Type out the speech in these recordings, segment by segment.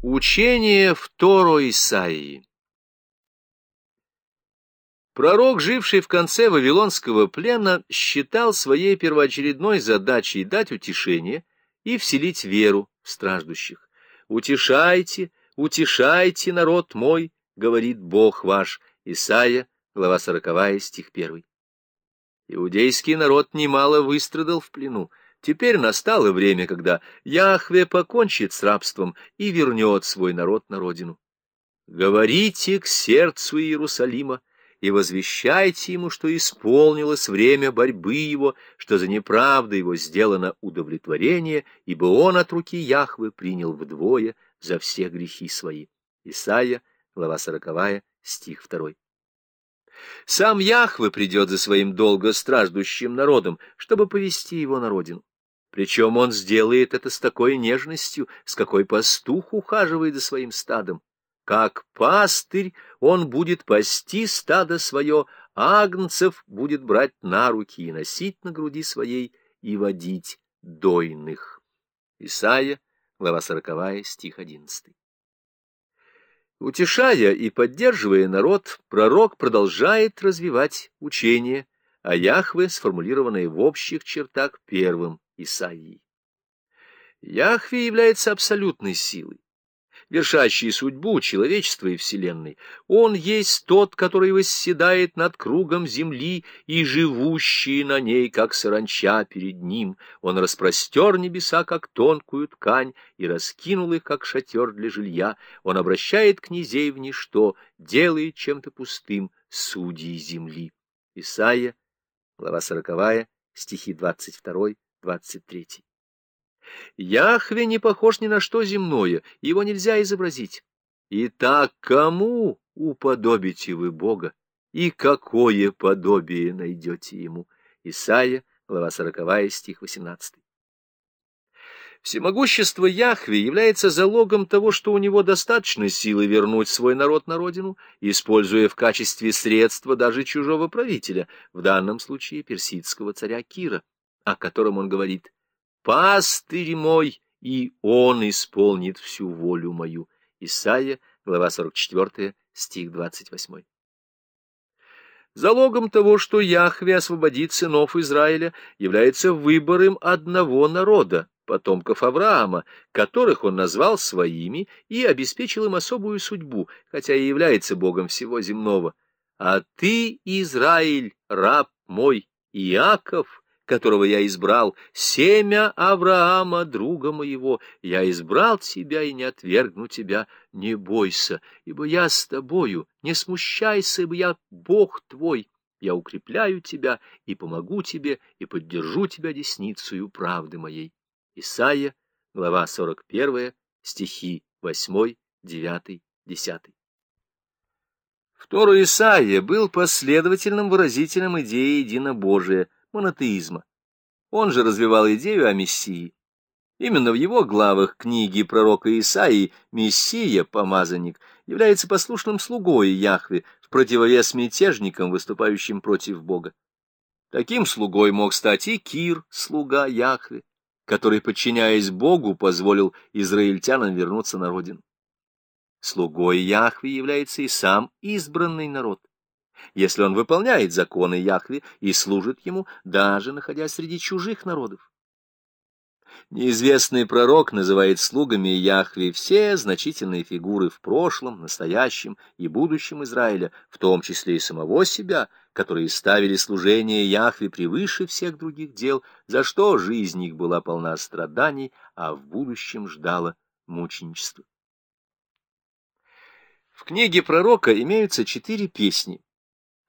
Учение второй Исаии Пророк, живший в конце Вавилонского плена, считал своей первоочередной задачей дать утешение и вселить веру в страждущих. «Утешайте, утешайте, народ мой», — говорит Бог ваш. Исаия, глава 40, стих 1. Иудейский народ немало выстрадал в плену. Теперь настало время, когда Яхве покончит с рабством и вернет свой народ на родину. Говорите к сердцу Иерусалима и возвещайте ему, что исполнилось время борьбы его, что за неправду его сделано удовлетворение, ибо он от руки Яхвы принял вдвое за все грехи свои. Исайя, глава сороковая, стих второй. Сам Яхве придет за своим долго страждущим народом, чтобы повести его на родину. Причем он сделает это с такой нежностью, с какой пастух ухаживает за своим стадом. Как пастырь он будет пасти стадо свое, агнцев будет брать на руки и носить на груди своей и водить дойных. Исайя, глава сороковая, стих одиннадцатый. Утешая и поддерживая народ, пророк продолжает развивать учение о Яхве, сформулированное в общих чертах первым Исаии. Яхве является абсолютной силой, вершащей судьбу человечества и Вселенной. Он есть тот, который восседает над кругом земли и живущий на ней, как саранча перед ним. Он распростер небеса, как тонкую ткань, и раскинул их, как шатер для жилья. Он обращает князей в ничто, делает чем-то пустым судьи земли. Исайя, глава сороковая, стихи двадцать второй, двадцать третий. Яхве не похож ни на что земное, его нельзя изобразить. Итак, кому уподобите вы Бога, и какое подобие найдете ему? Исайя, глава 40, стих 18. Всемогущество Яхве является залогом того, что у него достаточно силы вернуть свой народ на родину, используя в качестве средства даже чужого правителя, в данном случае персидского царя Кира, о котором он говорит пастырь мой, и он исполнит всю волю мою. Исайя, глава 44, стих 28. Залогом того, что Яхве освободит сынов Израиля, является выбор им одного народа, потомков Авраама, которых он назвал своими и обеспечил им особую судьбу, хотя и является Богом всего земного. «А ты, Израиль, раб мой, Иаков, которого я избрал, семя Авраама, друга моего. Я избрал тебя и не отвергну тебя. Не бойся, ибо я с тобою. Не смущайся, ибо я Бог твой. Я укрепляю тебя и помогу тебе, и поддержу тебя десницею правды моей. Исайя, глава 41, стихи 8, 9, 10. Второй Исаия был последовательным выразителем идеи единобожия, монотеизма. Он же развивал идею о Мессии. Именно в его главах книги пророка Исаии Мессия, помазанник, является послушным слугой Яхве, в противовес мятежникам, выступающим против Бога. Таким слугой мог стать и Кир, слуга Яхве, который, подчиняясь Богу, позволил израильтянам вернуться на родину. Слугой Яхве является и сам избранный народ если он выполняет законы Яхве и служит ему, даже находясь среди чужих народов. Неизвестный пророк называет слугами Яхве все значительные фигуры в прошлом, настоящем и будущем Израиля, в том числе и самого себя, которые ставили служение Яхве превыше всех других дел, за что жизнь их была полна страданий, а в будущем ждала мученичества. В книге пророка имеются четыре песни,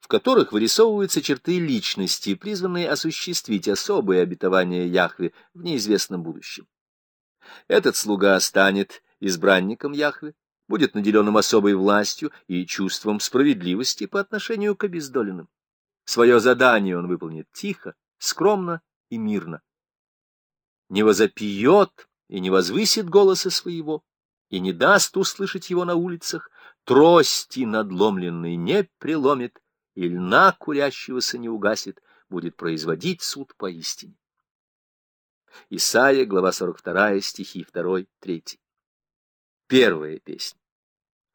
которых вырисовываются черты личности, призванные осуществить особые обетования Яхве в неизвестном будущем. Этот слуга станет избранником Яхве, будет наделенным особой властью и чувством справедливости по отношению к обездоленным. Свое задание он выполнит тихо, скромно и мирно. Не возопьет и не возвысит голоса своего, и не даст услышать его на улицах, трости надломленной не преломит, и льна курящегося не угасит, будет производить суд поистине. Исайя, глава 42, стихи 2, 3. Первая песня.